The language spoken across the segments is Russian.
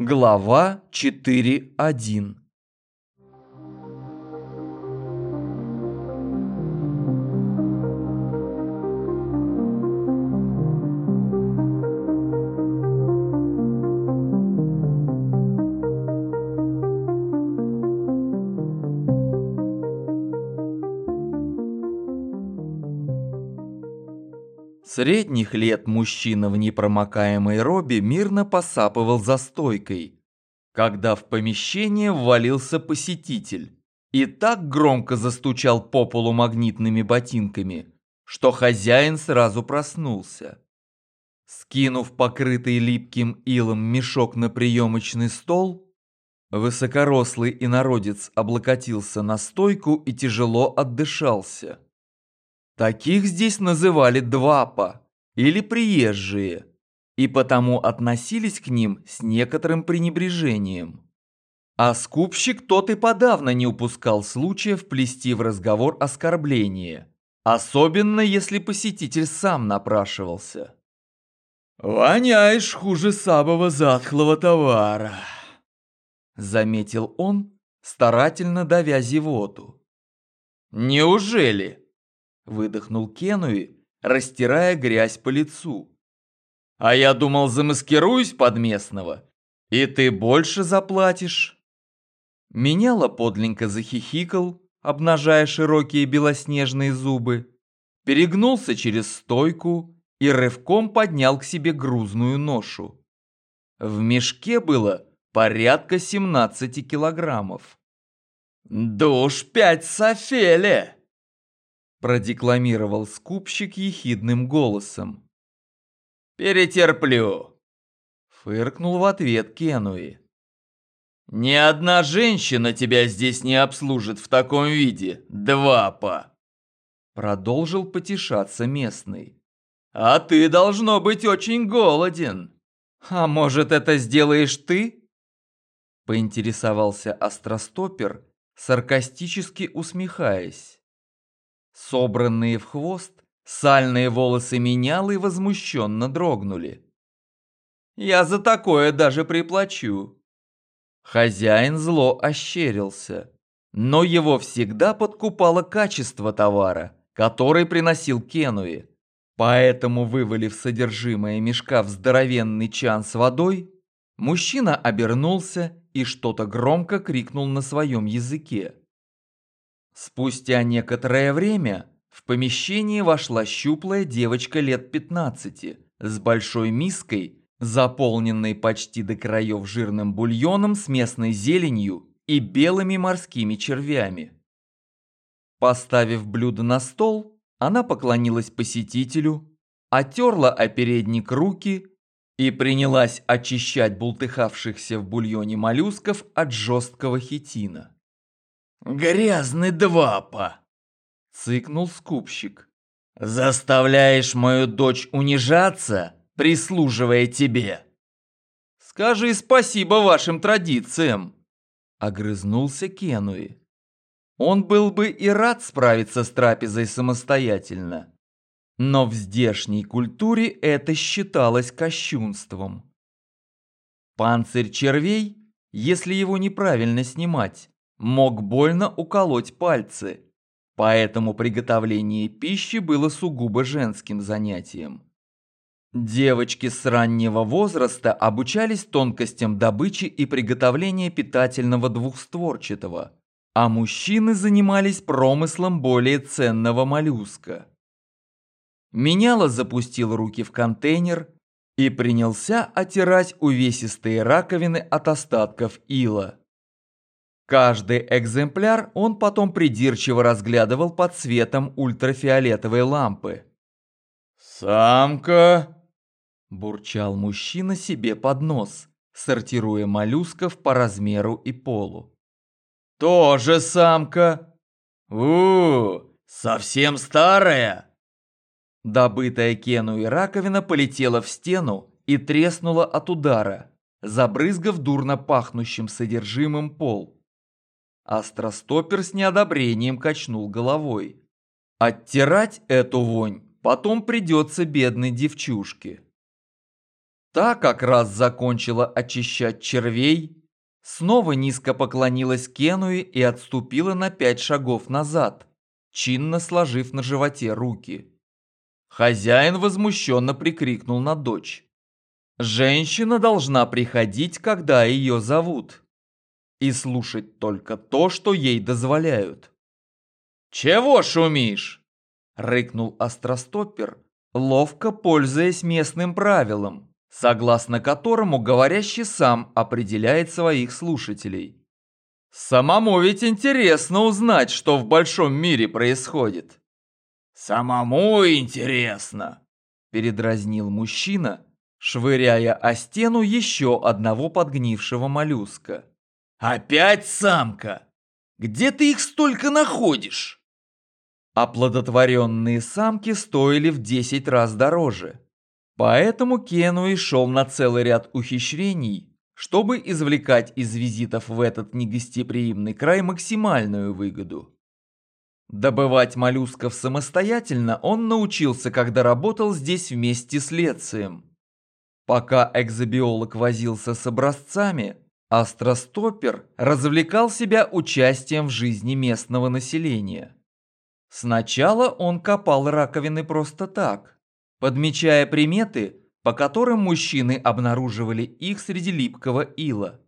Глава 4.1 Средних лет мужчина в непромокаемой робе мирно посапывал за стойкой, когда в помещение ввалился посетитель и так громко застучал по полу магнитными ботинками, что хозяин сразу проснулся. Скинув покрытый липким илом мешок на приемочный стол, высокорослый инородец облокотился на стойку и тяжело отдышался. Таких здесь называли двапа или приезжие, и потому относились к ним с некоторым пренебрежением. А скупщик тот и подавно не упускал случая вплести в разговор оскорбление, особенно если посетитель сам напрашивался. «Воняешь хуже самого затхлого товара», — заметил он, старательно давя зевоту. «Неужели?» Выдохнул Кенуи, растирая грязь по лицу. А я думал, замаскируюсь под местного, и ты больше заплатишь. Меняла подлинно захихикал, обнажая широкие белоснежные зубы, перегнулся через стойку и рывком поднял к себе грузную ношу. В мешке было порядка 17 килограммов. «Душ пять софеле!» Продекламировал скупщик ехидным голосом. «Перетерплю», — фыркнул в ответ Кенуи. «Ни одна женщина тебя здесь не обслужит в таком виде, двапа!» Продолжил потешаться местный. «А ты должно быть очень голоден. А может, это сделаешь ты?» Поинтересовался остростопер, саркастически усмехаясь. Собранные в хвост, сальные волосы менял и возмущенно дрогнули. «Я за такое даже приплачу». Хозяин зло ощерился, но его всегда подкупало качество товара, который приносил Кенуи. Поэтому, вывалив содержимое мешка в здоровенный чан с водой, мужчина обернулся и что-то громко крикнул на своем языке. Спустя некоторое время в помещение вошла щуплая девочка лет 15 с большой миской, заполненной почти до краев жирным бульоном с местной зеленью и белыми морскими червями. Поставив блюдо на стол, она поклонилась посетителю, отерла о передник руки и принялась очищать бултыхавшихся в бульоне моллюсков от жесткого хитина. «Грязный двапа!» — цыкнул скупщик. «Заставляешь мою дочь унижаться, прислуживая тебе!» «Скажи спасибо вашим традициям!» — огрызнулся Кенуи. Он был бы и рад справиться с трапезой самостоятельно. Но в здешней культуре это считалось кощунством. Панцирь червей, если его неправильно снимать, мог больно уколоть пальцы, поэтому приготовление пищи было сугубо женским занятием. Девочки с раннего возраста обучались тонкостям добычи и приготовления питательного двухстворчатого, а мужчины занимались промыслом более ценного моллюска. Меняло запустил руки в контейнер и принялся оттирать увесистые раковины от остатков ила. Каждый экземпляр он потом придирчиво разглядывал под светом ультрафиолетовой лампы. «Самка!» – бурчал мужчина себе под нос, сортируя моллюсков по размеру и полу. «Тоже самка! у, совсем старая!» Добытая Кену и раковина полетела в стену и треснула от удара, забрызгав дурно пахнущим содержимым пол. Астростопер с неодобрением качнул головой. Оттирать эту вонь потом придется бедной девчушке. Та как раз закончила очищать червей, снова низко поклонилась Кенуи и отступила на пять шагов назад, чинно сложив на животе руки. Хозяин возмущенно прикрикнул на дочь. Женщина должна приходить, когда ее зовут, и слушать только то, что ей дозволяют. «Чего шумишь?» – рыкнул остростоппер, ловко пользуясь местным правилом, согласно которому говорящий сам определяет своих слушателей. Самому ведь интересно узнать, что в большом мире происходит. Самому интересно, передразнил мужчина, швыряя о стену еще одного подгнившего моллюска. Опять самка? Где ты их столько находишь? Оплодотворенные самки стоили в 10 раз дороже. Поэтому Кену и шел на целый ряд ухищрений, чтобы извлекать из визитов в этот негостеприимный край максимальную выгоду. Добывать моллюсков самостоятельно он научился, когда работал здесь вместе с Лецием. Пока экзобиолог возился с образцами, астростоппер развлекал себя участием в жизни местного населения. Сначала он копал раковины просто так, подмечая приметы, по которым мужчины обнаруживали их среди липкого ила.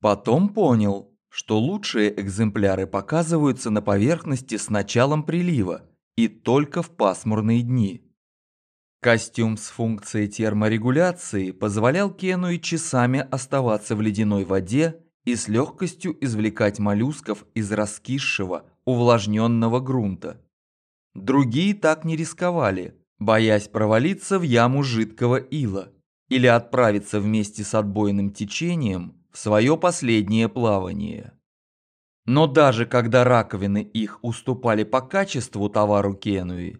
Потом понял, что лучшие экземпляры показываются на поверхности с началом прилива и только в пасмурные дни. Костюм с функцией терморегуляции позволял Кену и часами оставаться в ледяной воде и с легкостью извлекать моллюсков из раскисшего, увлажненного грунта. Другие так не рисковали, боясь провалиться в яму жидкого ила или отправиться вместе с отбойным течением в свое последнее плавание. Но даже когда раковины их уступали по качеству товару Кенуи,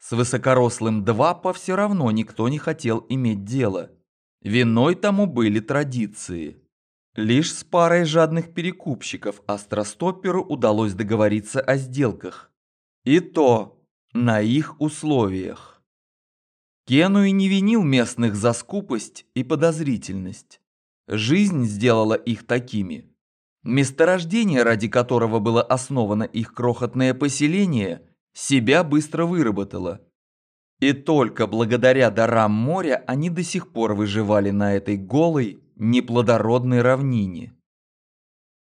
с высокорослым Двапа все равно никто не хотел иметь дело. Виной тому были традиции. Лишь с парой жадных перекупщиков Астростопперу удалось договориться о сделках. И то на их условиях. Кену и не винил местных за скупость и подозрительность. Жизнь сделала их такими. Месторождение, ради которого было основано их крохотное поселение, себя быстро выработало. И только благодаря дарам моря они до сих пор выживали на этой голой, неплодородной равнине.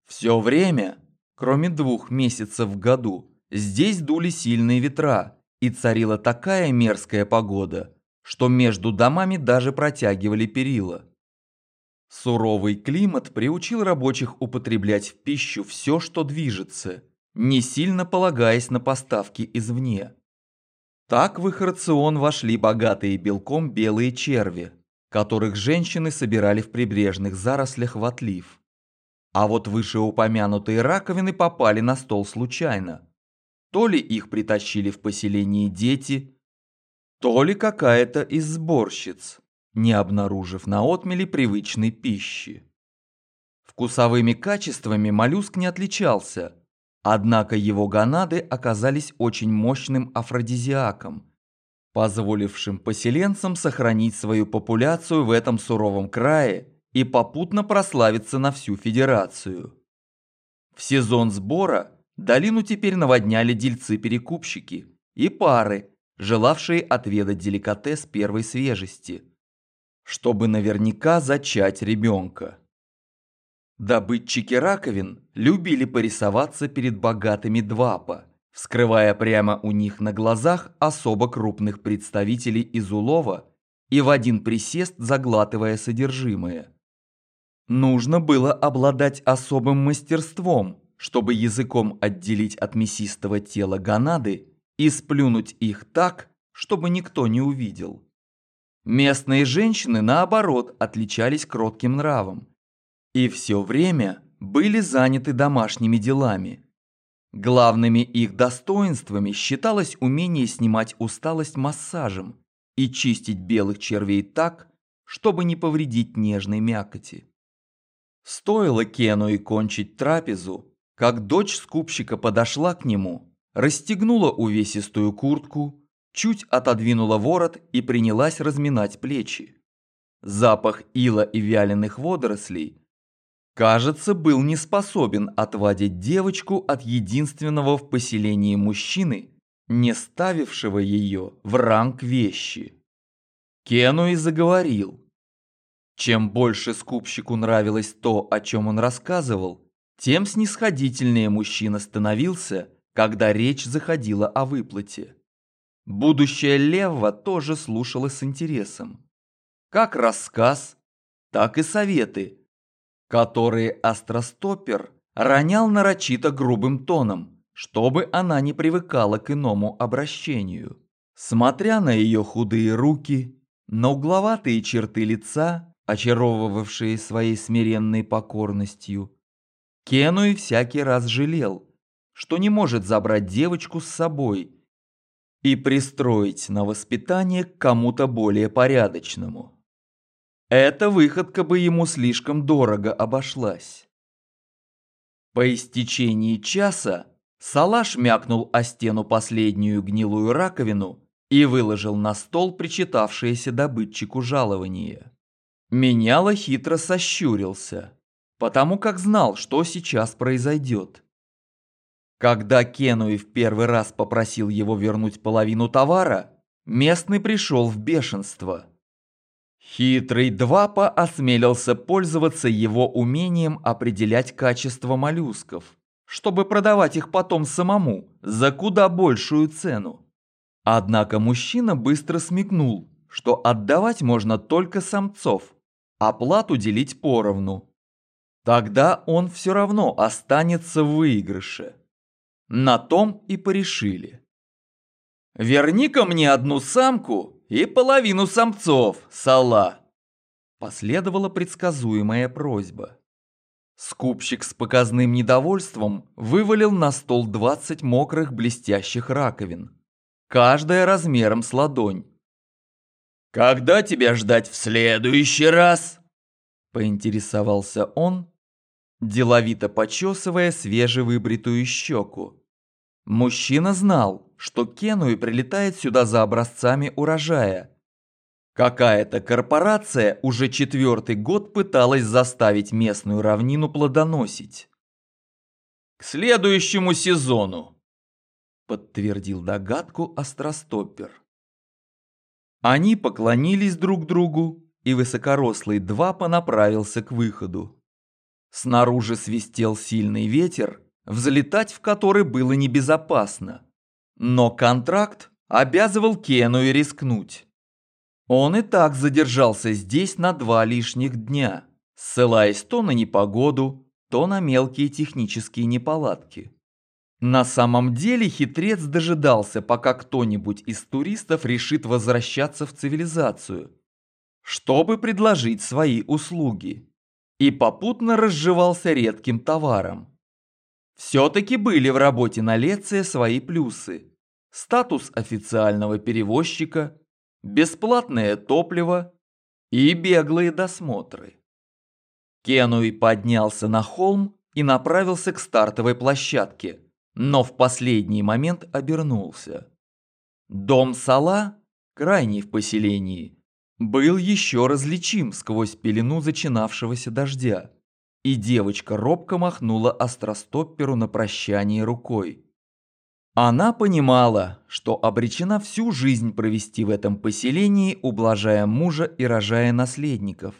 Все время, кроме двух месяцев в году, здесь дули сильные ветра и царила такая мерзкая погода, что между домами даже протягивали перила. Суровый климат приучил рабочих употреблять в пищу все, что движется, не сильно полагаясь на поставки извне. Так в их рацион вошли богатые белком белые черви, которых женщины собирали в прибрежных зарослях в отлив. А вот вышеупомянутые раковины попали на стол случайно. То ли их притащили в поселение дети, то ли какая-то из сборщиц, не обнаружив на отмеле привычной пищи. Вкусовыми качествами моллюск не отличался, однако его гонады оказались очень мощным афродизиаком – позволившим поселенцам сохранить свою популяцию в этом суровом крае и попутно прославиться на всю федерацию. В сезон сбора долину теперь наводняли дельцы-перекупщики и пары, желавшие отведать деликатес первой свежести, чтобы наверняка зачать ребенка. Добытчики раковин любили порисоваться перед богатыми двапа – вскрывая прямо у них на глазах особо крупных представителей из улова и в один присест заглатывая содержимое. Нужно было обладать особым мастерством, чтобы языком отделить от мясистого тела гонады и сплюнуть их так, чтобы никто не увидел. Местные женщины, наоборот, отличались кротким нравом и все время были заняты домашними делами – Главными их достоинствами считалось умение снимать усталость массажем и чистить белых червей так, чтобы не повредить нежной мякоти. Стоило Кену и кончить трапезу, как дочь скупщика подошла к нему, расстегнула увесистую куртку, чуть отодвинула ворот и принялась разминать плечи. запах ила и вяленых водорослей, кажется, был не способен отвадить девочку от единственного в поселении мужчины, не ставившего ее в ранг вещи. Кенуи заговорил. Чем больше скупщику нравилось то, о чем он рассказывал, тем снисходительнее мужчина становился, когда речь заходила о выплате. Будущая Лева тоже слушала с интересом. Как рассказ, так и советы, которые Астростопер ронял нарочито грубым тоном, чтобы она не привыкала к иному обращению. Смотря на ее худые руки, на угловатые черты лица, очаровывавшие своей смиренной покорностью, Кенуи всякий раз жалел, что не может забрать девочку с собой и пристроить на воспитание к кому-то более порядочному. Эта выходка бы ему слишком дорого обошлась. По истечении часа Салаш мякнул о стену последнюю гнилую раковину и выложил на стол причитавшееся добытчику жалование. Меняло хитро сощурился, потому как знал, что сейчас произойдет. Когда Кенуи в первый раз попросил его вернуть половину товара, местный пришел в бешенство. Хитрый Двапа осмелился пользоваться его умением определять качество моллюсков, чтобы продавать их потом самому за куда большую цену. Однако мужчина быстро смекнул, что отдавать можно только самцов, а плату делить поровну. Тогда он все равно останется в выигрыше. На том и порешили. «Верни-ка мне одну самку и половину самцов, Сала!» Последовала предсказуемая просьба. Скупщик с показным недовольством вывалил на стол 20 мокрых блестящих раковин, каждая размером с ладонь. «Когда тебя ждать в следующий раз?» Поинтересовался он, деловито почесывая свежевыбритую щеку. Мужчина знал, что Кенуи прилетает сюда за образцами урожая. Какая-то корпорация уже четвертый год пыталась заставить местную равнину плодоносить. «К следующему сезону», – подтвердил догадку Остростоппер. Они поклонились друг другу, и высокорослый Двапа направился к выходу. Снаружи свистел сильный ветер, взлетать в который было небезопасно. Но контракт обязывал Кену и рискнуть. Он и так задержался здесь на два лишних дня, ссылаясь то на непогоду, то на мелкие технические неполадки. На самом деле хитрец дожидался, пока кто-нибудь из туристов решит возвращаться в цивилизацию, чтобы предложить свои услуги и попутно разживался редким товаром. Все-таки были в работе на Леция свои плюсы. Статус официального перевозчика, бесплатное топливо и беглые досмотры. Кенуи поднялся на холм и направился к стартовой площадке, но в последний момент обернулся. Дом Сала, крайний в поселении, был еще различим сквозь пелену зачинавшегося дождя, и девочка робко махнула остростопперу на прощание рукой. Она понимала, что обречена всю жизнь провести в этом поселении, ублажая мужа и рожая наследников.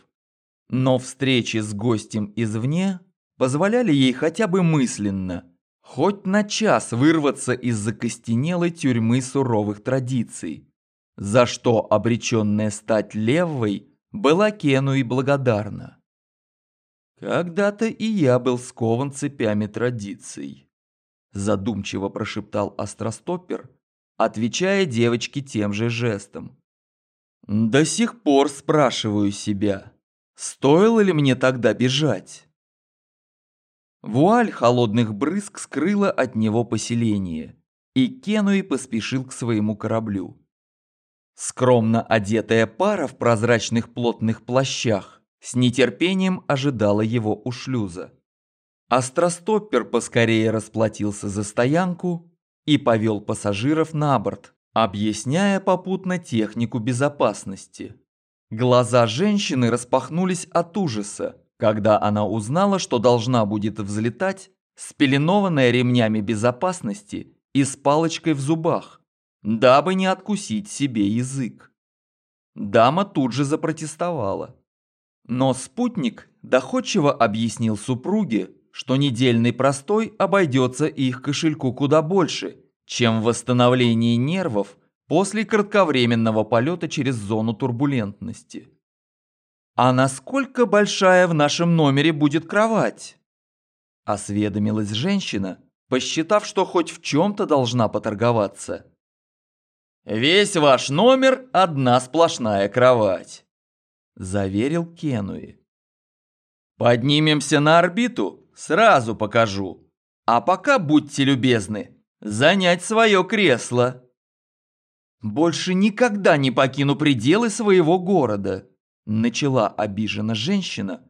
Но встречи с гостем извне позволяли ей хотя бы мысленно, хоть на час вырваться из закостенелой тюрьмы суровых традиций за что обреченная стать левой была Кену и благодарна. «Когда-то и я был скован цепями традиций», задумчиво прошептал Остростоппер, отвечая девочке тем же жестом. «До сих пор спрашиваю себя, стоило ли мне тогда бежать?» Вуаль холодных брызг скрыла от него поселение, и Кенуи поспешил к своему кораблю. Скромно одетая пара в прозрачных плотных плащах с нетерпением ожидала его у шлюза. Астростоппер поскорее расплатился за стоянку и повел пассажиров на борт, объясняя попутно технику безопасности. Глаза женщины распахнулись от ужаса, когда она узнала, что должна будет взлетать, спеленованная ремнями безопасности и с палочкой в зубах, дабы не откусить себе язык. Дама тут же запротестовала. Но спутник доходчиво объяснил супруге, что недельный простой обойдется их кошельку куда больше, чем восстановление нервов после кратковременного полета через зону турбулентности. «А насколько большая в нашем номере будет кровать?» Осведомилась женщина, посчитав, что хоть в чем-то должна поторговаться. «Весь ваш номер – одна сплошная кровать», – заверил Кенуи. «Поднимемся на орбиту, сразу покажу. А пока будьте любезны, занять свое кресло». «Больше никогда не покину пределы своего города», – начала обижена женщина,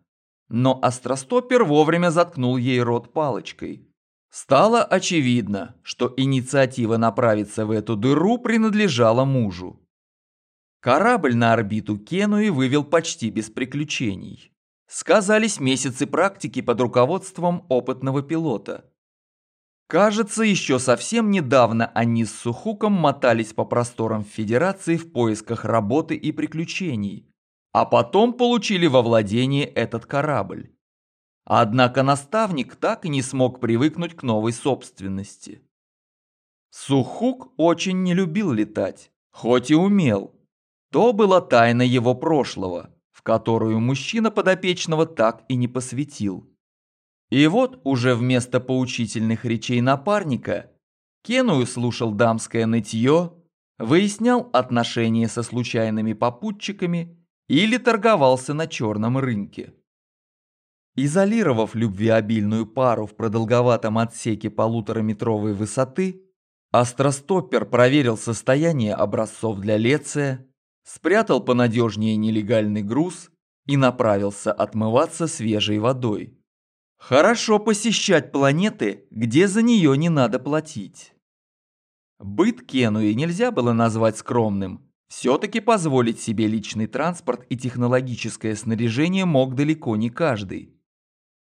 но остростопер вовремя заткнул ей рот палочкой. Стало очевидно, что инициатива направиться в эту дыру принадлежала мужу. Корабль на орбиту Кенуи вывел почти без приключений. Сказались месяцы практики под руководством опытного пилота. Кажется, еще совсем недавно они с Сухуком мотались по просторам Федерации в поисках работы и приключений, а потом получили во владение этот корабль. Однако наставник так и не смог привыкнуть к новой собственности. Сухук очень не любил летать, хоть и умел. То была тайна его прошлого, в которую мужчина подопечного так и не посвятил. И вот уже вместо поучительных речей напарника Кеную слушал дамское нытье, выяснял отношения со случайными попутчиками или торговался на черном рынке. Изолировав любвеобильную пару в продолговатом отсеке полутораметровой высоты, Астростоппер проверил состояние образцов для Леция, спрятал понадежнее нелегальный груз и направился отмываться свежей водой. Хорошо посещать планеты, где за нее не надо платить. Быт Кенуи нельзя было назвать скромным. Все-таки позволить себе личный транспорт и технологическое снаряжение мог далеко не каждый.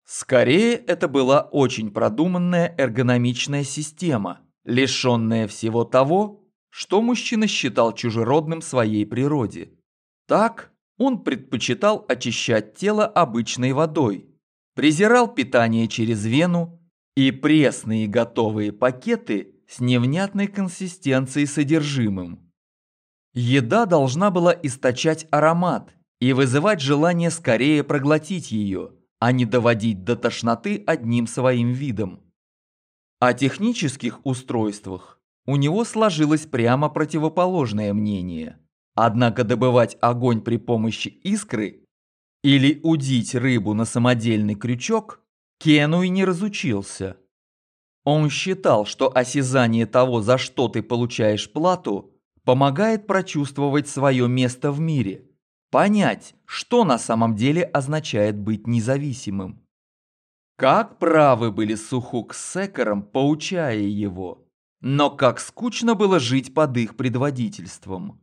Скорее, это была очень продуманная эргономичная система, лишенная всего того, что мужчина считал чужеродным своей природе. Так, он предпочитал очищать тело обычной водой, презирал питание через вену и пресные готовые пакеты с невнятной консистенцией содержимым. Еда должна была источать аромат и вызывать желание скорее проглотить ее – а не доводить до тошноты одним своим видом. О технических устройствах у него сложилось прямо противоположное мнение. Однако добывать огонь при помощи искры или удить рыбу на самодельный крючок Кену и не разучился. Он считал, что осязание того, за что ты получаешь плату, помогает прочувствовать свое место в мире – понять, что на самом деле означает быть независимым. Как правы были Сухук с Секером, поучая его, но как скучно было жить под их предводительством.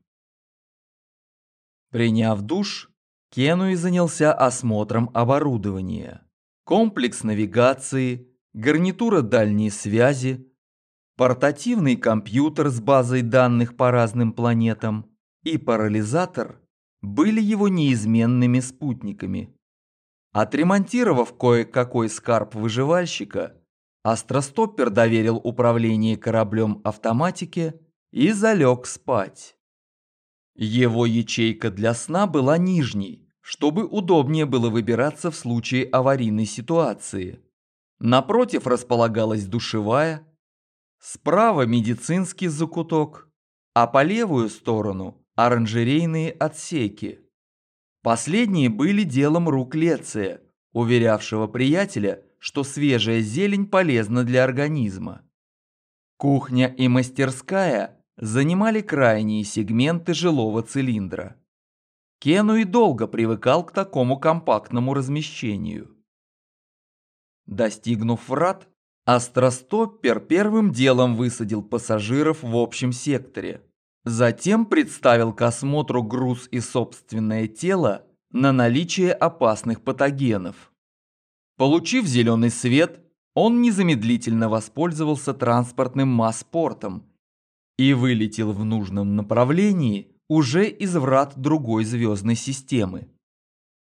Приняв душ, Кенуи занялся осмотром оборудования. Комплекс навигации, гарнитура дальней связи, портативный компьютер с базой данных по разным планетам и парализатор были его неизменными спутниками. Отремонтировав кое-какой скарб выживальщика, Астростоппер доверил управление кораблем автоматике и залег спать. Его ячейка для сна была нижней, чтобы удобнее было выбираться в случае аварийной ситуации. Напротив располагалась душевая, справа медицинский закуток, а по левую сторону оранжерейные отсеки. Последние были делом рук Леция, уверявшего приятеля, что свежая зелень полезна для организма. Кухня и мастерская занимали крайние сегменты жилого цилиндра. Кену и долго привыкал к такому компактному размещению. Достигнув врат, Астростоппер первым делом высадил пассажиров в общем секторе – Затем представил к осмотру груз и собственное тело на наличие опасных патогенов. Получив зеленый свет, он незамедлительно воспользовался транспортным масспортом и вылетел в нужном направлении уже из врат другой звездной системы.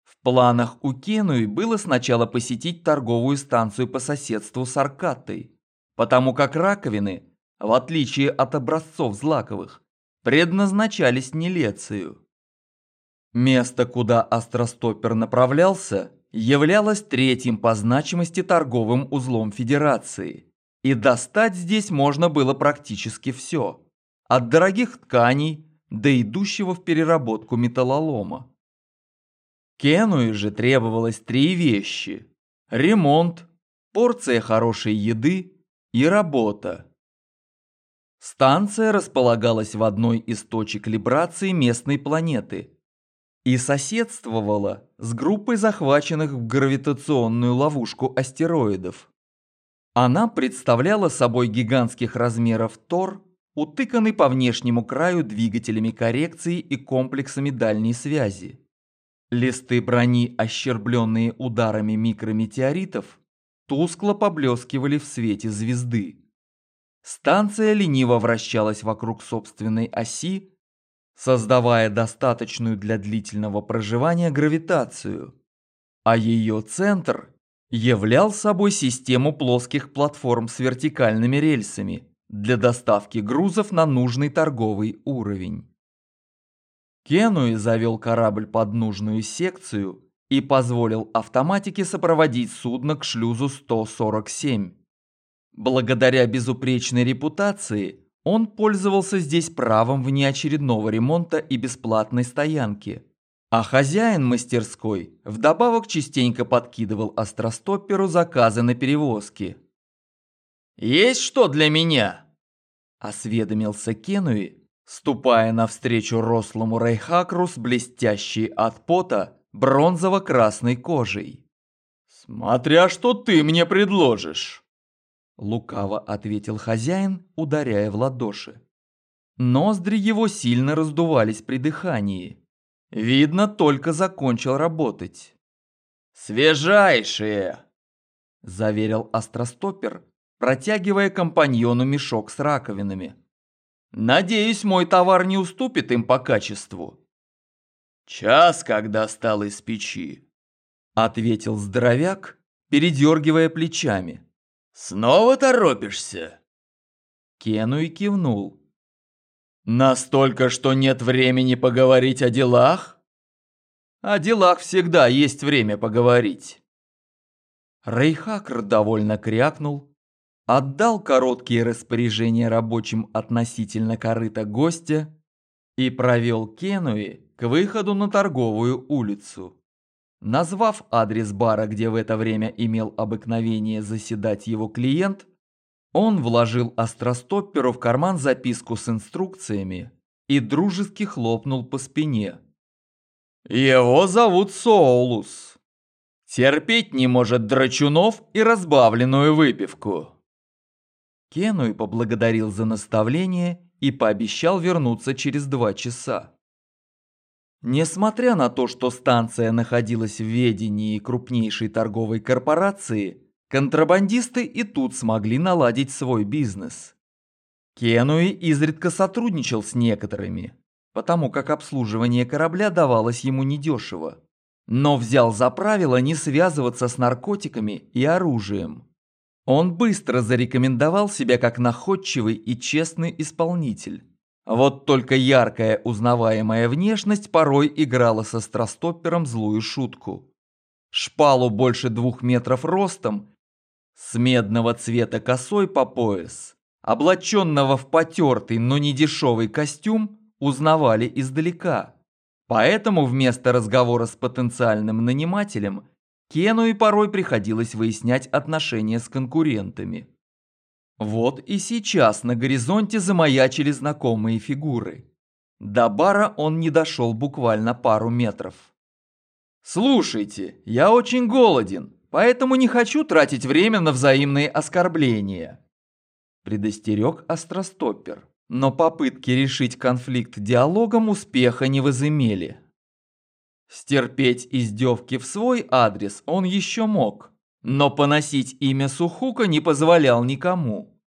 В планах у Кенуи было сначала посетить торговую станцию по соседству с Аркатой, потому как раковины, в отличие от образцов злаковых, предназначались не Лецию. Место, куда астростоппер направлялся, являлось третьим по значимости торговым узлом Федерации, и достать здесь можно было практически все, от дорогих тканей до идущего в переработку металлолома. Кенуи же требовалось три вещи – ремонт, порция хорошей еды и работа. Станция располагалась в одной из точек либрации местной планеты и соседствовала с группой захваченных в гравитационную ловушку астероидов. Она представляла собой гигантских размеров Тор, утыканный по внешнему краю двигателями коррекции и комплексами дальней связи. Листы брони, ощербленные ударами микрометеоритов, тускло поблескивали в свете звезды. Станция лениво вращалась вокруг собственной оси, создавая достаточную для длительного проживания гравитацию, а ее центр являл собой систему плоских платформ с вертикальными рельсами для доставки грузов на нужный торговый уровень. Кенуи завел корабль под нужную секцию и позволил автоматике сопроводить судно к шлюзу 147. Благодаря безупречной репутации он пользовался здесь правом внеочередного ремонта и бесплатной стоянки. А хозяин мастерской вдобавок частенько подкидывал астростопперу заказы на перевозки. «Есть что для меня?» – осведомился Кенуи, ступая навстречу рослому Рейхакру с блестящей от пота бронзово-красной кожей. «Смотря что ты мне предложишь!» Лукаво ответил хозяин, ударяя в ладоши. Ноздри его сильно раздувались при дыхании. Видно, только закончил работать. «Свежайшие!» – заверил астростопер, протягивая компаньону мешок с раковинами. «Надеюсь, мой товар не уступит им по качеству». «Час, когда стал из печи», – ответил здоровяк, передергивая плечами. «Снова торопишься?» Кену и кивнул. «Настолько, что нет времени поговорить о делах?» «О делах всегда есть время поговорить». Рейхакр довольно крякнул, отдал короткие распоряжения рабочим относительно корыта гостя и провел Кенуи к выходу на торговую улицу. Назвав адрес бара, где в это время имел обыкновение заседать его клиент, он вложил астростопперу в карман записку с инструкциями и дружески хлопнул по спине. «Его зовут Соулус. Терпеть не может драчунов и разбавленную выпивку». Кенуи поблагодарил за наставление и пообещал вернуться через два часа. Несмотря на то, что станция находилась в ведении крупнейшей торговой корпорации, контрабандисты и тут смогли наладить свой бизнес. Кенуи изредка сотрудничал с некоторыми, потому как обслуживание корабля давалось ему недешево, но взял за правило не связываться с наркотиками и оружием. Он быстро зарекомендовал себя как находчивый и честный исполнитель. Вот только яркая узнаваемая внешность порой играла со страстоппером злую шутку. Шпалу больше двух метров ростом, с медного цвета косой по пояс, облаченного в потертый, но не дешевый костюм, узнавали издалека. Поэтому вместо разговора с потенциальным нанимателем Кену и порой приходилось выяснять отношения с конкурентами. Вот и сейчас на горизонте замаячили знакомые фигуры. До бара он не дошел буквально пару метров. «Слушайте, я очень голоден, поэтому не хочу тратить время на взаимные оскорбления», предостерег Остростоппер. но попытки решить конфликт диалогом успеха не возымели. Стерпеть издевки в свой адрес он еще мог, но поносить имя Сухука не позволял никому.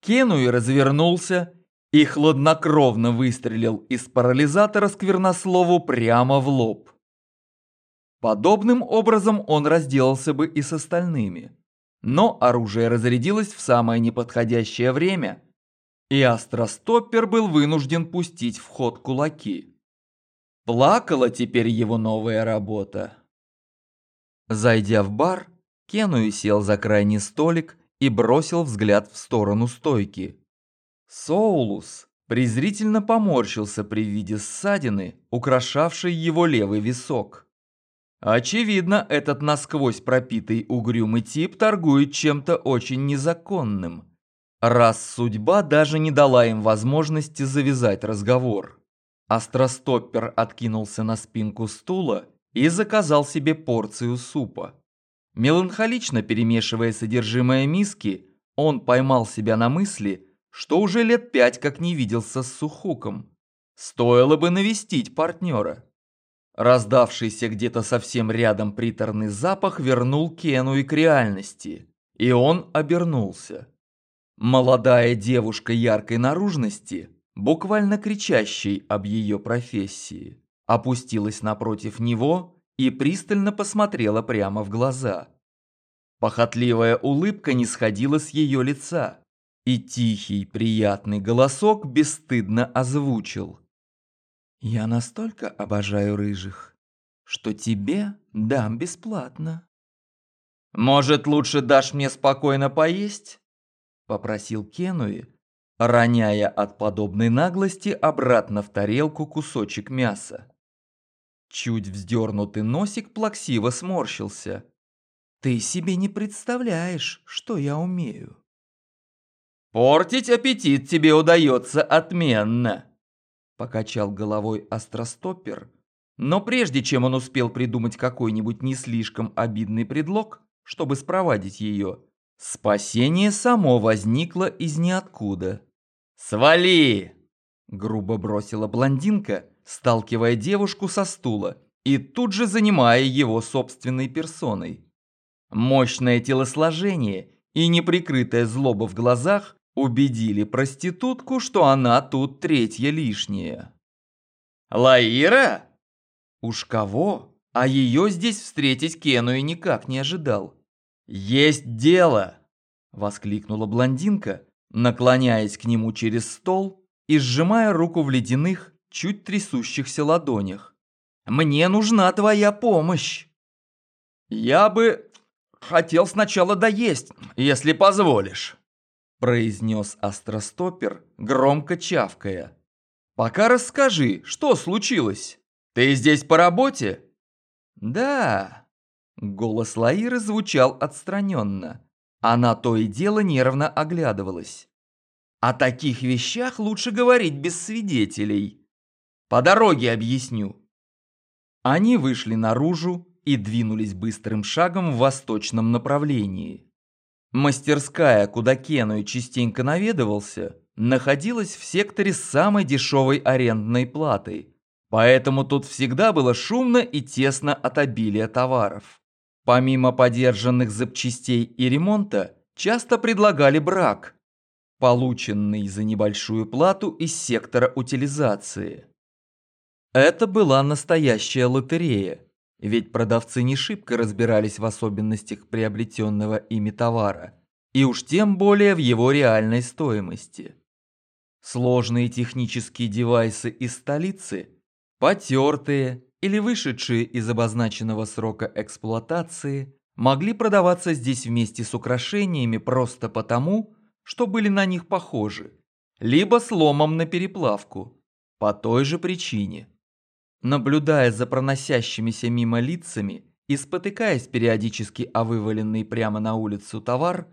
Кенуи развернулся и хладнокровно выстрелил из парализатора сквернослову прямо в лоб. Подобным образом он разделался бы и с остальными. Но оружие разрядилось в самое неподходящее время, и Астростоппер был вынужден пустить в ход кулаки. Плакала теперь его новая работа. Зайдя в бар, Кенуи сел за крайний столик и бросил взгляд в сторону стойки. Соулус презрительно поморщился при виде ссадины, украшавшей его левый висок. Очевидно, этот насквозь пропитый угрюмый тип торгует чем-то очень незаконным, раз судьба даже не дала им возможности завязать разговор. Астростоппер откинулся на спинку стула и заказал себе порцию супа. Меланхолично перемешивая содержимое миски, он поймал себя на мысли, что уже лет пять как не виделся с Сухуком. Стоило бы навестить партнера. Раздавшийся где-то совсем рядом приторный запах вернул Кену и к реальности, и он обернулся. Молодая девушка яркой наружности, буквально кричащей об ее профессии, опустилась напротив него и пристально посмотрела прямо в глаза. Похотливая улыбка не сходила с ее лица, и тихий, приятный голосок бесстыдно озвучил. «Я настолько обожаю рыжих, что тебе дам бесплатно». «Может, лучше дашь мне спокойно поесть?» – попросил Кенуи, роняя от подобной наглости обратно в тарелку кусочек мяса. Чуть вздернутый носик плаксиво сморщился. «Ты себе не представляешь, что я умею». «Портить аппетит тебе удается отменно», – покачал головой астростоппер. Но прежде чем он успел придумать какой-нибудь не слишком обидный предлог, чтобы спровадить ее, спасение само возникло из ниоткуда. «Свали!» – грубо бросила блондинка – сталкивая девушку со стула и тут же занимая его собственной персоной. Мощное телосложение и неприкрытая злоба в глазах убедили проститутку, что она тут третья лишняя. «Лаира?» Уж кого? А ее здесь встретить Кену и никак не ожидал. «Есть дело!» – воскликнула блондинка, наклоняясь к нему через стол и сжимая руку в ледяных, чуть трясущихся ладонях. «Мне нужна твоя помощь!» «Я бы хотел сначала доесть, если позволишь», произнес астростопер, громко чавкая. «Пока расскажи, что случилось? Ты здесь по работе?» «Да». Голос Лаиры звучал отстраненно. Она то и дело нервно оглядывалась. «О таких вещах лучше говорить без свидетелей. По дороге объясню». Они вышли наружу и двинулись быстрым шагом в восточном направлении. Мастерская, куда Кенуи частенько наведывался, находилась в секторе с самой дешевой арендной платой, поэтому тут всегда было шумно и тесно от обилия товаров. Помимо подержанных запчастей и ремонта, часто предлагали брак, полученный за небольшую плату из сектора утилизации. Это была настоящая лотерея, ведь продавцы не шибко разбирались в особенностях приобретенного ими товара, и уж тем более в его реальной стоимости. Сложные технические девайсы из столицы, потертые или вышедшие из обозначенного срока эксплуатации, могли продаваться здесь вместе с украшениями просто потому, что были на них похожи, либо сломом на переплавку, по той же причине – Наблюдая за проносящимися мимо лицами и спотыкаясь периодически о вываленный прямо на улицу товар,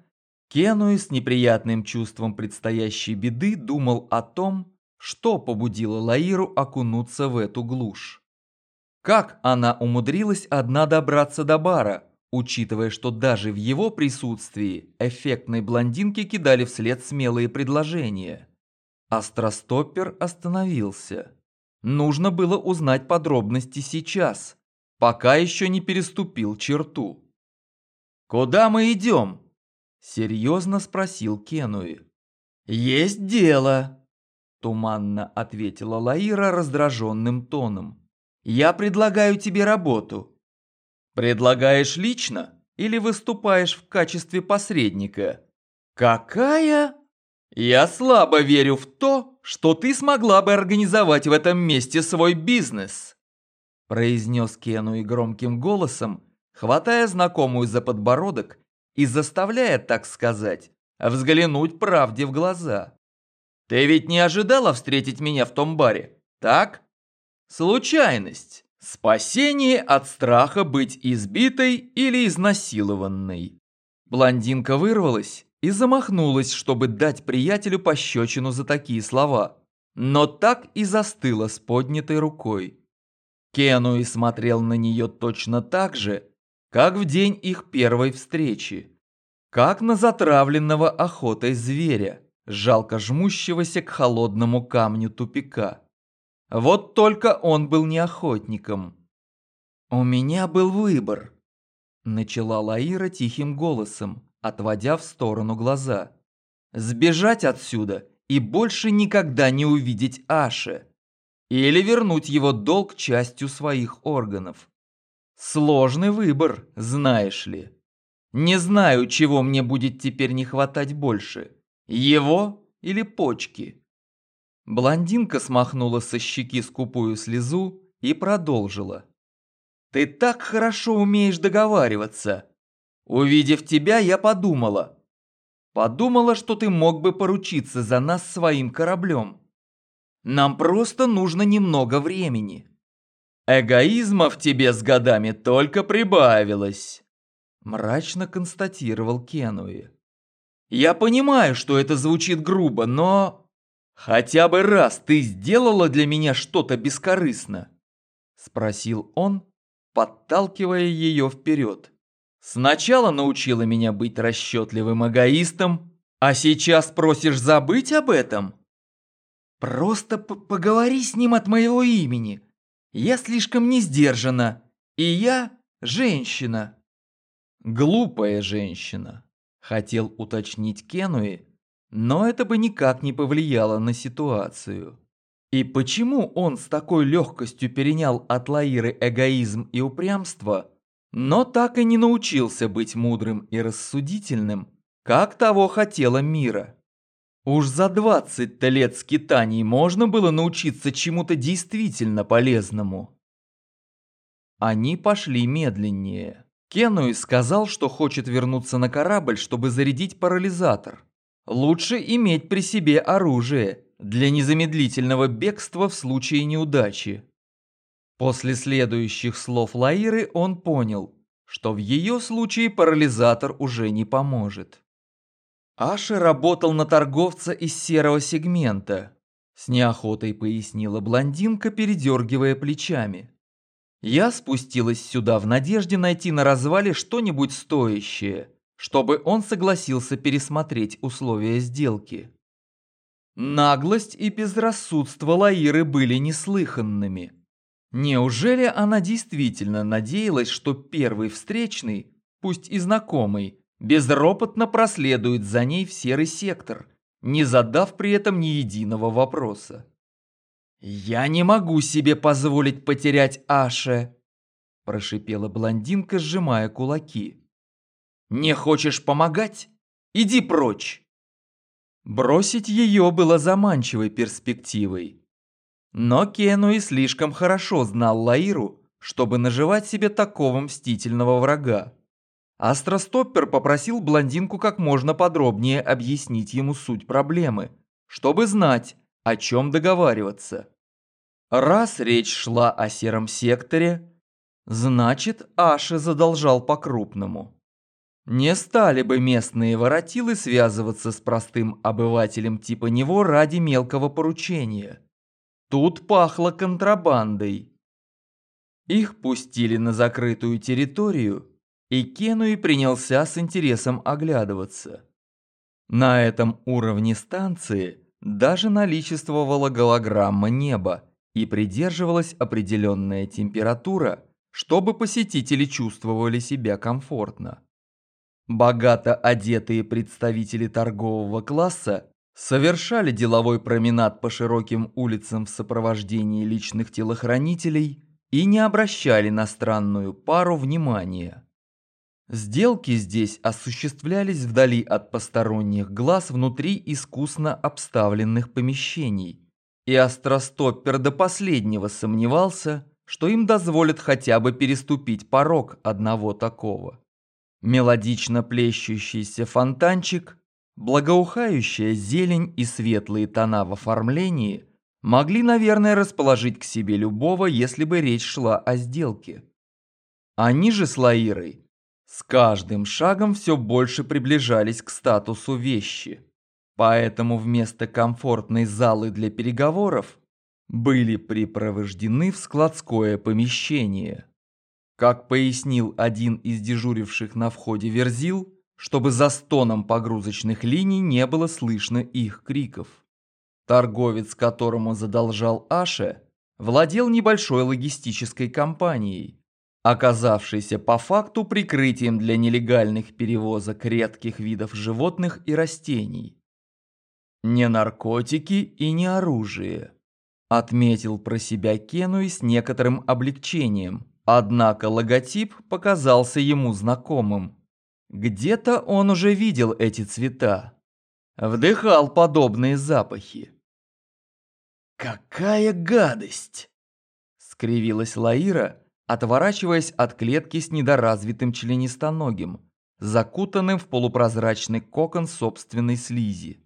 Кенуи с неприятным чувством предстоящей беды думал о том, что побудило Лаиру окунуться в эту глушь. Как она умудрилась одна добраться до бара, учитывая, что даже в его присутствии эффектной блондинке кидали вслед смелые предложения. Астростоппер остановился. Нужно было узнать подробности сейчас, пока еще не переступил черту. «Куда мы идем?» – серьезно спросил Кенуи. «Есть дело», – туманно ответила Лаира раздраженным тоном. «Я предлагаю тебе работу». «Предлагаешь лично или выступаешь в качестве посредника?» «Какая?» «Я слабо верю в то, что ты смогла бы организовать в этом месте свой бизнес», произнес Кенуи громким голосом, хватая знакомую за подбородок и заставляя, так сказать, взглянуть правде в глаза. «Ты ведь не ожидала встретить меня в том баре, так? Случайность. Спасение от страха быть избитой или изнасилованной». Блондинка вырвалась и замахнулась, чтобы дать приятелю пощечину за такие слова, но так и застыла с поднятой рукой. Кенуи смотрел на нее точно так же, как в день их первой встречи, как на затравленного охотой зверя, жалко жмущегося к холодному камню тупика. Вот только он был не охотником. «У меня был выбор», – начала Лаира тихим голосом, отводя в сторону глаза. Сбежать отсюда и больше никогда не увидеть Аше. Или вернуть его долг частью своих органов. Сложный выбор, знаешь ли. Не знаю, чего мне будет теперь не хватать больше. Его или почки. Блондинка смахнула со щеки скупую слезу и продолжила. «Ты так хорошо умеешь договариваться. Увидев тебя, я подумала. Подумала, что ты мог бы поручиться за нас своим кораблем. Нам просто нужно немного времени. Эгоизма в тебе с годами только прибавилось. Мрачно констатировал Кенуи. Я понимаю, что это звучит грубо, но... Хотя бы раз ты сделала для меня что-то бескорыстно? Спросил он, подталкивая ее вперед. Сначала научила меня быть расчетливым эгоистом, а сейчас просишь забыть об этом? Просто поговори с ним от моего имени. Я слишком не сдержана, и я женщина. Глупая женщина, хотел уточнить Кенуи, но это бы никак не повлияло на ситуацию. И почему он с такой легкостью перенял от Лаиры эгоизм и упрямство – но так и не научился быть мудрым и рассудительным, как того хотела мира. Уж за 20 лет скитаний можно было научиться чему-то действительно полезному. Они пошли медленнее. Кенуи сказал, что хочет вернуться на корабль, чтобы зарядить парализатор. Лучше иметь при себе оружие для незамедлительного бегства в случае неудачи. После следующих слов Лаиры он понял, что в ее случае парализатор уже не поможет. Аша работал на торговца из серого сегмента, с неохотой пояснила блондинка, передергивая плечами. Я спустилась сюда в надежде найти на развале что-нибудь стоящее, чтобы он согласился пересмотреть условия сделки. Наглость и безрассудство Лаиры были неслыханными. Неужели она действительно надеялась, что первый встречный, пусть и знакомый, безропотно проследует за ней в серый сектор, не задав при этом ни единого вопроса? «Я не могу себе позволить потерять Аше», – прошипела блондинка, сжимая кулаки. «Не хочешь помогать? Иди прочь!» Бросить ее было заманчивой перспективой. Но Кенуи слишком хорошо знал Лаиру, чтобы наживать себе такого мстительного врага. Астростоппер попросил блондинку как можно подробнее объяснить ему суть проблемы, чтобы знать, о чем договариваться. Раз речь шла о сером секторе, значит, Аши задолжал по-крупному. Не стали бы местные воротилы связываться с простым обывателем типа него ради мелкого поручения. Тут пахло контрабандой. Их пустили на закрытую территорию, и Кенуи принялся с интересом оглядываться. На этом уровне станции даже наличествовала голограмма неба и придерживалась определенная температура, чтобы посетители чувствовали себя комфортно. Богато одетые представители торгового класса совершали деловой променад по широким улицам в сопровождении личных телохранителей и не обращали на странную пару внимания. Сделки здесь осуществлялись вдали от посторонних глаз внутри искусно обставленных помещений, и Остростоппер до последнего сомневался, что им дозволят хотя бы переступить порог одного такого. Мелодично плещущийся фонтанчик, благоухающая зелень и светлые тона в оформлении могли, наверное, расположить к себе любого, если бы речь шла о сделке. Они же с Лаирой с каждым шагом все больше приближались к статусу вещи. Поэтому вместо комфортной залы для переговоров были припровождены в складское помещение. Как пояснил один из дежуривших на входе верзил, чтобы за стоном погрузочных линий не было слышно их криков. Торговец, которому задолжал Аше, владел небольшой логистической компанией, оказавшийся по факту прикрытием для нелегальных перевозок редких видов животных и растений. Не наркотики и не оружие. Отметил про себя Кенуи с некоторым облегчением, однако логотип показался ему знакомым. Где-то он уже видел эти цвета. Вдыхал подобные запахи. «Какая гадость!» — скривилась Лаира, отворачиваясь от клетки с недоразвитым членистоногим, закутанным в полупрозрачный кокон собственной слизи.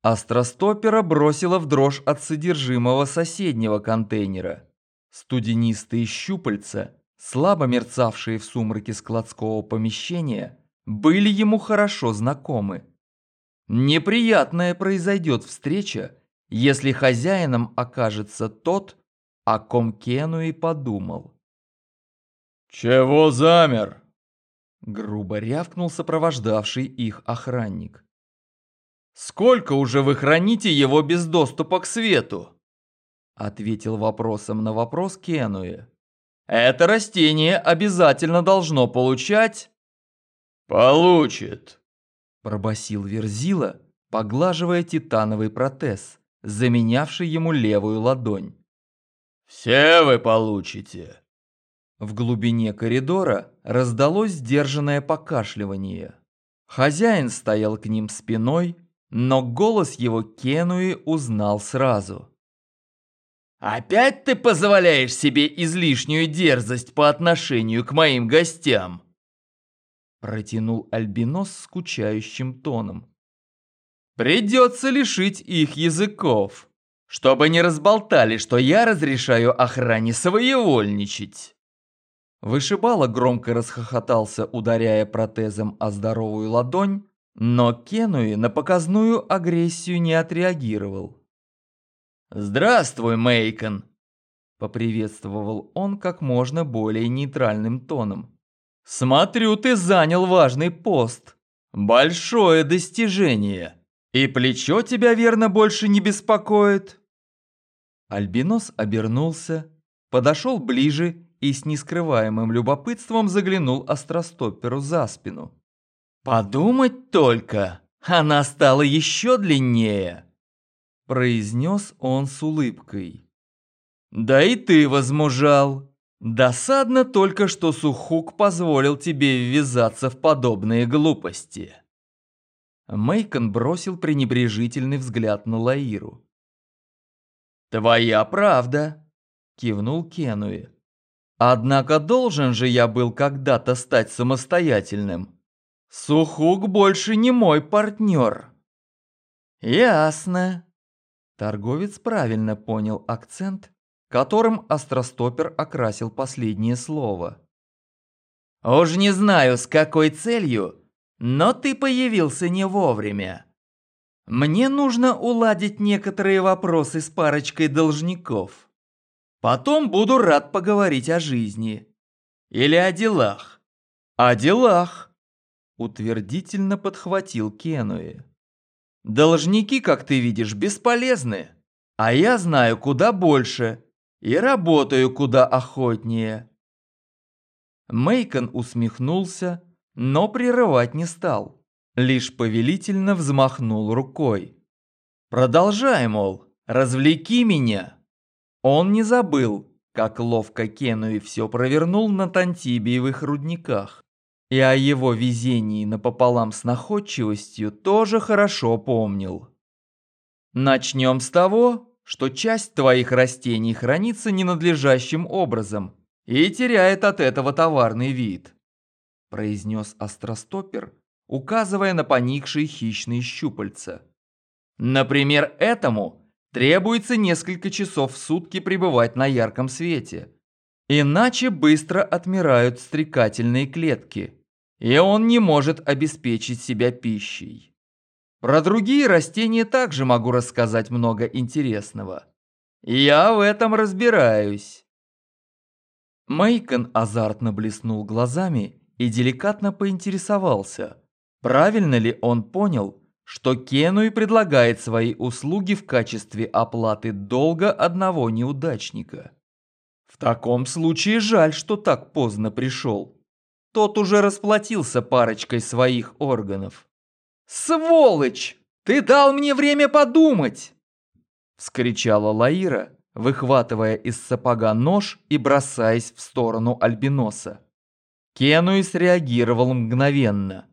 Остростопера бросила в дрожь от содержимого соседнего контейнера. Студенистые щупальца, слабо мерцавшие в сумраке складского помещения, были ему хорошо знакомы. Неприятная произойдет встреча, если хозяином окажется тот, о ком Кену и подумал. «Чего замер?» Грубо рявкнул сопровождавший их охранник. «Сколько уже вы храните его без доступа к свету?» Ответил вопросом на вопрос Кенуэ. «Это растение обязательно должно получать...» «Получит!» Пробасил Верзила, поглаживая титановый протез, заменявший ему левую ладонь. «Все вы получите!» В глубине коридора раздалось сдержанное покашливание. Хозяин стоял к ним спиной, но голос его Кенуи узнал сразу. «Опять ты позволяешь себе излишнюю дерзость по отношению к моим гостям?» Протянул Альбинос скучающим тоном. «Придется лишить их языков, чтобы не разболтали, что я разрешаю охране своевольничать». Вышибала громко расхохотался, ударяя протезом о здоровую ладонь, но Кенуи на показную агрессию не отреагировал. «Здравствуй, Мейкон!» – поприветствовал он как можно более нейтральным тоном. «Смотрю, ты занял важный пост. Большое достижение. И плечо тебя, верно, больше не беспокоит?» Альбинос обернулся, подошел ближе и с нескрываемым любопытством заглянул остростопперу за спину. «Подумать только, она стала еще длиннее!» произнес он с улыбкой. «Да и ты возмужал. Досадно только, что Сухук позволил тебе ввязаться в подобные глупости». Мейкон бросил пренебрежительный взгляд на Лаиру. «Твоя правда», – кивнул Кенуи. Однако должен же я был когда-то стать самостоятельным. Сухук больше не мой партнер. Ясно. Торговец правильно понял акцент, которым Остростопер окрасил последнее слово. Уж не знаю, с какой целью, но ты появился не вовремя. Мне нужно уладить некоторые вопросы с парочкой должников. Потом буду рад поговорить о жизни. Или о делах. О делах. Утвердительно подхватил Кенуи. Должники, как ты видишь, бесполезны. А я знаю куда больше и работаю куда охотнее. Мейкон усмехнулся, но прерывать не стал. Лишь повелительно взмахнул рукой. Продолжай, мол, развлеки меня. Он не забыл, как ловко Кенуи все провернул на Тантибиевых рудниках. И о его везении напополам с находчивостью тоже хорошо помнил. Начнем с того, что часть твоих растений хранится ненадлежащим образом и теряет от этого товарный вид, произнес остростопер, указывая на поникшие хищные щупальца. Например, этому требуется несколько часов в сутки пребывать на ярком свете, иначе быстро отмирают стрекательные клетки, и он не может обеспечить себя пищей. Про другие растения также могу рассказать много интересного. Я в этом разбираюсь. Мейкон азартно блеснул глазами и деликатно поинтересовался, правильно ли он понял, что Кенуи предлагает свои услуги в качестве оплаты долга одного неудачника. В таком случае жаль, что так поздно пришел. Тот уже расплатился парочкой своих органов. «Сволочь! Ты дал мне время подумать!» Вскричала Лаира, выхватывая из сапога нож и бросаясь в сторону Альбиноса. Кенуи среагировал мгновенно.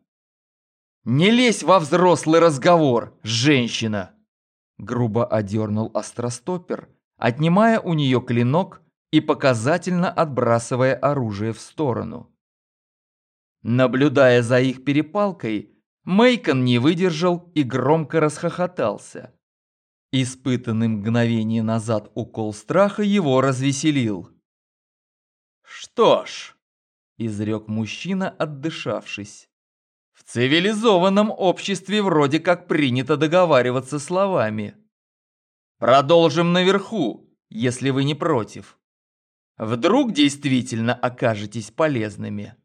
«Не лезь во взрослый разговор, женщина!» Грубо одернул остростопер, отнимая у нее клинок и показательно отбрасывая оружие в сторону. Наблюдая за их перепалкой, Мейкон не выдержал и громко расхохотался. Испытанный мгновение назад укол страха его развеселил. «Что ж», – изрек мужчина, отдышавшись, – «в цивилизованном обществе вроде как принято договариваться словами. Продолжим наверху, если вы не против. Вдруг действительно окажетесь полезными».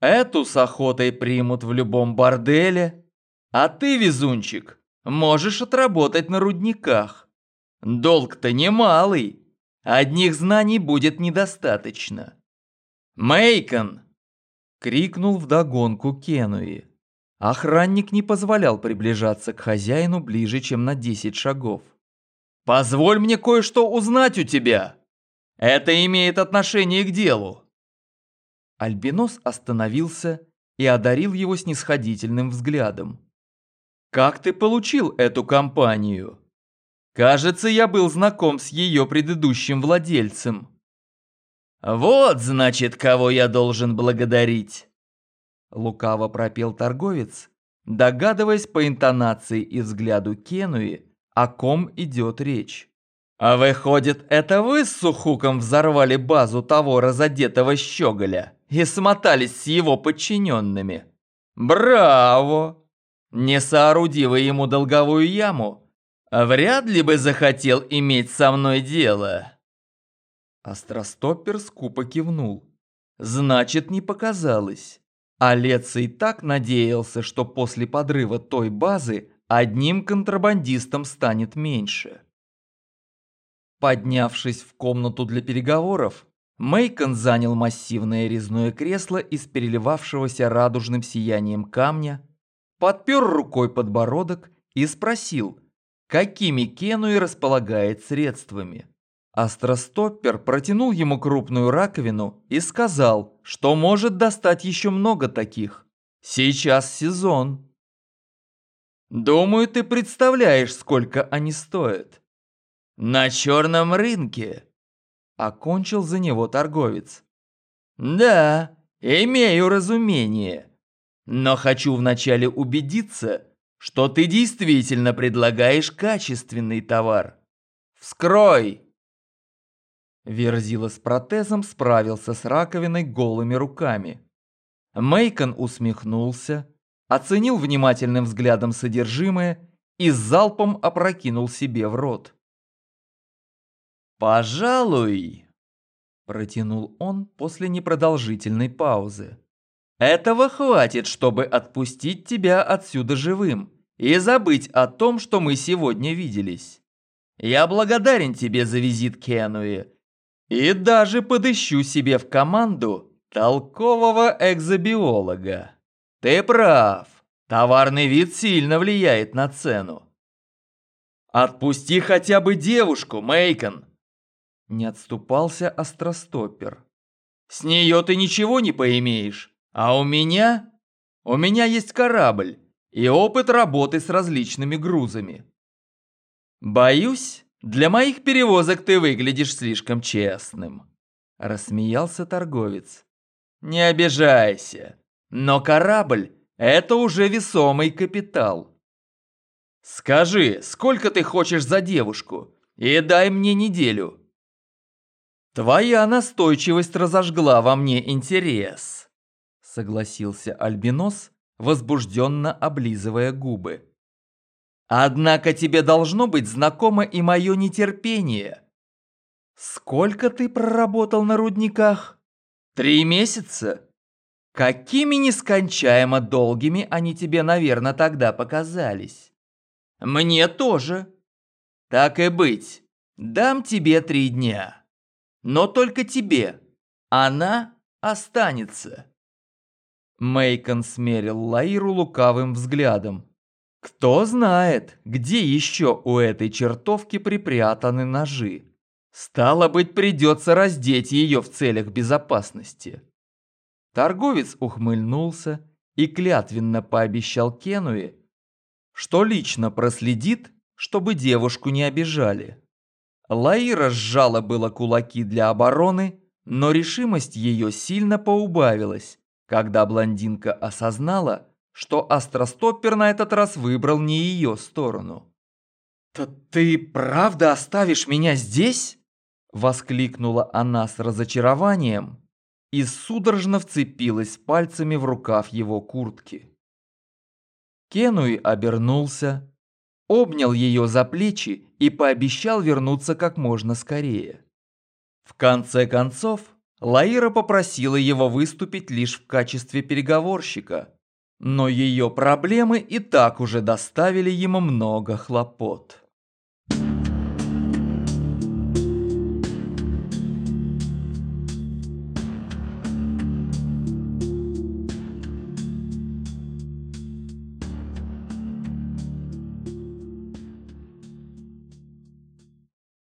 Эту с охотой примут в любом борделе. А ты, везунчик, можешь отработать на рудниках. Долг-то немалый. Одних знаний будет недостаточно. Мейкон! крикнул вдогонку Кенуи. Охранник не позволял приближаться к хозяину ближе, чем на 10 шагов. «Позволь мне кое-что узнать у тебя. Это имеет отношение к делу». Альбинос остановился и одарил его снисходительным взглядом. «Как ты получил эту компанию? Кажется, я был знаком с ее предыдущим владельцем». «Вот, значит, кого я должен благодарить!» Лукаво пропел торговец, догадываясь по интонации и взгляду Кенуи, о ком идет речь. «А выходит, это вы с Сухуком взорвали базу того разодетого щеголя?» И смотались с его подчиненными. Браво! Не соорудив ему долговую яму, вряд ли бы захотел иметь со мной дело. Остростоппер скупо кивнул. Значит, не показалось. А Леций так надеялся, что после подрыва той базы одним контрабандистом станет меньше. Поднявшись в комнату для переговоров, Мейкон занял массивное резное кресло из переливавшегося радужным сиянием камня, подпер рукой подбородок и спросил, какими Кенуи располагает средствами. Астростоппер протянул ему крупную раковину и сказал, что может достать еще много таких. Сейчас сезон. Думаю, ты представляешь, сколько они стоят. На черном рынке Окончил за него торговец. «Да, имею разумение. Но хочу вначале убедиться, что ты действительно предлагаешь качественный товар. Вскрой!» Верзила с протезом справился с раковиной голыми руками. Мейкон усмехнулся, оценил внимательным взглядом содержимое и залпом опрокинул себе в рот. «Пожалуй», – протянул он после непродолжительной паузы. «Этого хватит, чтобы отпустить тебя отсюда живым и забыть о том, что мы сегодня виделись. Я благодарен тебе за визит Кенуи и даже подыщу себе в команду толкового экзобиолога. Ты прав, товарный вид сильно влияет на цену. Отпусти хотя бы девушку, Мейкон. Не отступался Остростоппер. С нее ты ничего не поимеешь, а у меня... У меня есть корабль и опыт работы с различными грузами. Боюсь, для моих перевозок ты выглядишь слишком честным. Рассмеялся торговец. Не обижайся, но корабль – это уже весомый капитал. Скажи, сколько ты хочешь за девушку, и дай мне неделю. Твоя настойчивость разожгла во мне интерес, согласился Альбинос, возбужденно облизывая губы. Однако тебе должно быть знакомо и мое нетерпение. Сколько ты проработал на рудниках? Три месяца? Какими нескончаемо долгими они тебе, наверное, тогда показались? Мне тоже. Так и быть, дам тебе три дня. Но только тебе. Она останется. Мейкон смерил Лаиру лукавым взглядом. Кто знает, где еще у этой чертовки припрятаны ножи. Стало быть, придется раздеть ее в целях безопасности. Торговец ухмыльнулся и клятвенно пообещал Кенуе, что лично проследит, чтобы девушку не обижали. Лаира сжала было кулаки для обороны, но решимость ее сильно поубавилась, когда блондинка осознала, что астростоппер на этот раз выбрал не ее сторону. «То ты правда оставишь меня здесь?» Воскликнула она с разочарованием и судорожно вцепилась пальцами в рукав его куртки. Кенуи обернулся, обнял ее за плечи и пообещал вернуться как можно скорее. В конце концов, Лаира попросила его выступить лишь в качестве переговорщика, но ее проблемы и так уже доставили ему много хлопот.